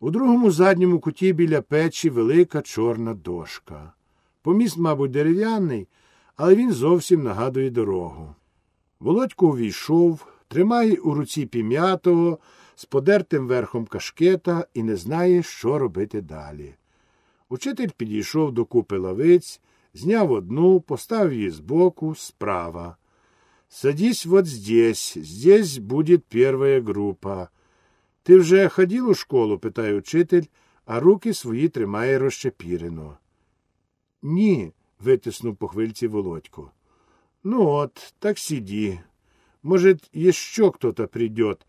У другому задньому куті біля печі велика чорна дошка. Поміст, мабуть, дерев'яний, але він зовсім нагадує дорогу. Володько увійшов, тримає у руці пім'ятого з подертим верхом кашкета і не знає, що робити далі. Учитель підійшов до купи лавиць, зняв одну, поставив її збоку, справа. Садись вот здесь, здесь будет первая группа. Ти вже ходив у школу? питає учитель, а руки свої тримає розчепірено. Ні, витиснув по хвильці Володько. Ну от, так сиди. Может, еще кто-то придет.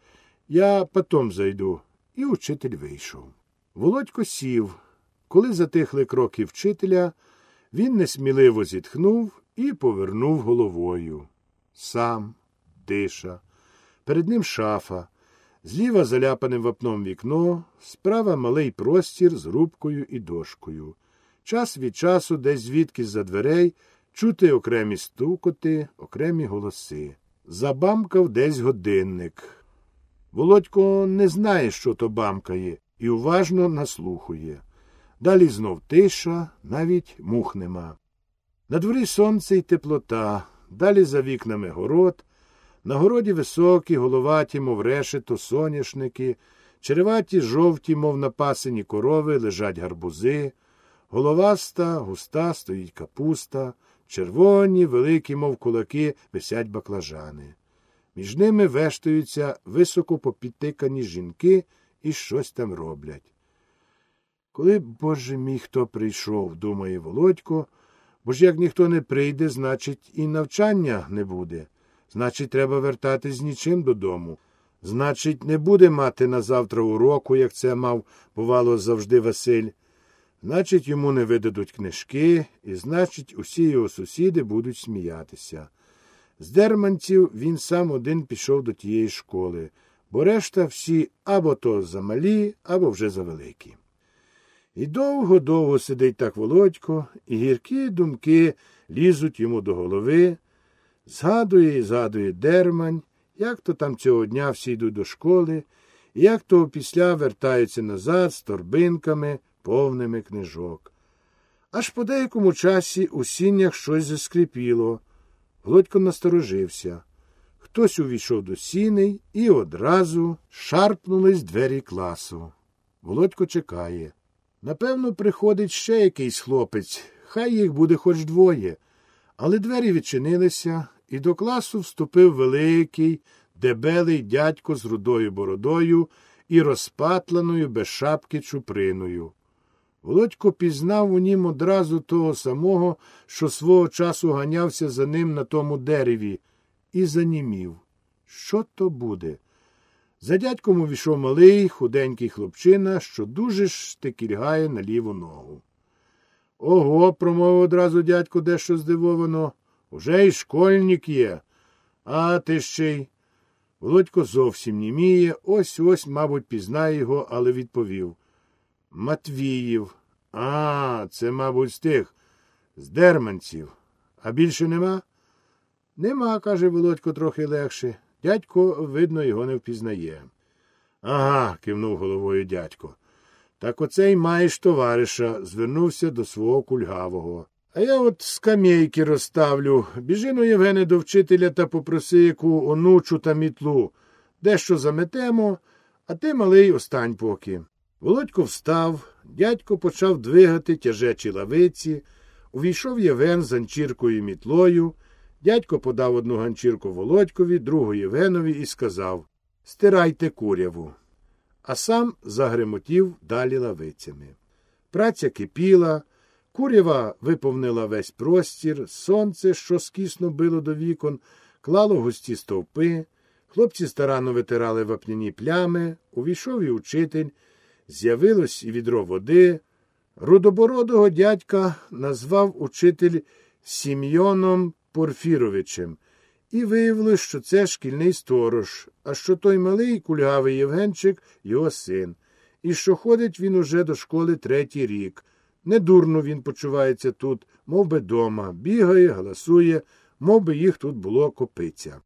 Я потом зайду. І учитель вийшов. Володько сів. Коли затихли кроки вчителя, він несміливо зітхнув і повернув головою. Сам, тиша. Перед ним шафа. Зліва заляпаним вапном вікно, справа малий простір з рубкою і дошкою. Час від часу, десь звідки за дверей, чути окремі стукоти, окремі голоси. Забамкав десь годинник. Володько не знає, що то бамкає, і уважно наслухує. Далі знов тиша, навіть мух нема. На дворі сонце й теплота, далі за вікнами город, на городі високі, головаті, мов решето, соняшники, череваті жовті, мов напасені корови, лежать гарбузи, головаста, густа стоїть капуста, червоні, великі, мов кулаки, висять баклажани. Між ними вештаються високо попідтикані жінки і щось там роблять. Коли, боже мій, хто прийшов, думає Володько, бо ж як ніхто не прийде, значить, і навчання не буде. Значить, треба вертатись з нічим додому. Значить, не буде мати на завтра уроку, як це мав, бувало, завжди Василь. Значить, йому не видадуть книжки, і значить, усі його сусіди будуть сміятися. З дерманців він сам один пішов до тієї школи, бо решта всі або то замалі, або вже завеликі. І довго-довго сидить так Володько, і гіркі думки лізуть йому до голови. Згадує і згадує дермань, як то там цього дня всі йдуть до школи, і як то опісля вертаються назад з торбинками, повними книжок. Аж по деякому часі у сіннях щось заскрипіло. Володько насторожився. Хтось увійшов до сіней і одразу шарпнулись двері класу. Володько чекає. Напевно, приходить ще якийсь хлопець, хай їх буде хоч двоє. Але двері відчинилися, і до класу вступив великий, дебелий дядько з рудою бородою і розпатланою без шапки чуприною. Володько пізнав у нім одразу того самого, що свого часу ганявся за ним на тому дереві, і занімів. Що то буде? За дядьком увійшов малий, худенький хлопчина, що дуже штикільгає на ліву ногу. Ого, промовив одразу дядько дещо здивовано. Уже й школьник є. А ти ще й. Володько зовсім німіє, ось ось, мабуть, пізнає його, але відповів. Матвіїв. А, це, мабуть, з тих, з дерманців. А більше нема? Нема, каже Володько трохи легше. Дядько, видно, його не впізнає. Ага, кивнув головою дядько. Так оцей маєш товариша, звернувся до свого кульгавого. А я от скамейки розставлю. Біжину Євгене до вчителя та попроси яку онучу та мітлу. Дещо заметемо, а ти, малий, остань поки. Володько встав, дядько почав двигати тяжечі лавиці, увійшов Євген з ганчіркою і мітлою. Дядько подав одну ганчірку Володькові, другу Євгенові і сказав Стирайте куряву. А сам загремотів далі лавицями. Праця кипіла, курява виповнила весь простір, сонце, що скісно било до вікон, клало густі стовпи, хлопці старанно витирали вапняні плями, увійшов і учитель, з'явилось і відро води. Рудобородого дядька назвав учитель Сім'йоном Порфіровичем, і виявилось, що це шкільний сторож, а що той малий кульгавий Євгенчик його син, і що ходить він уже до школи третій рік. Недурно він почувається тут, мов би дома, бігає, галасує, мов би їх тут було копиця.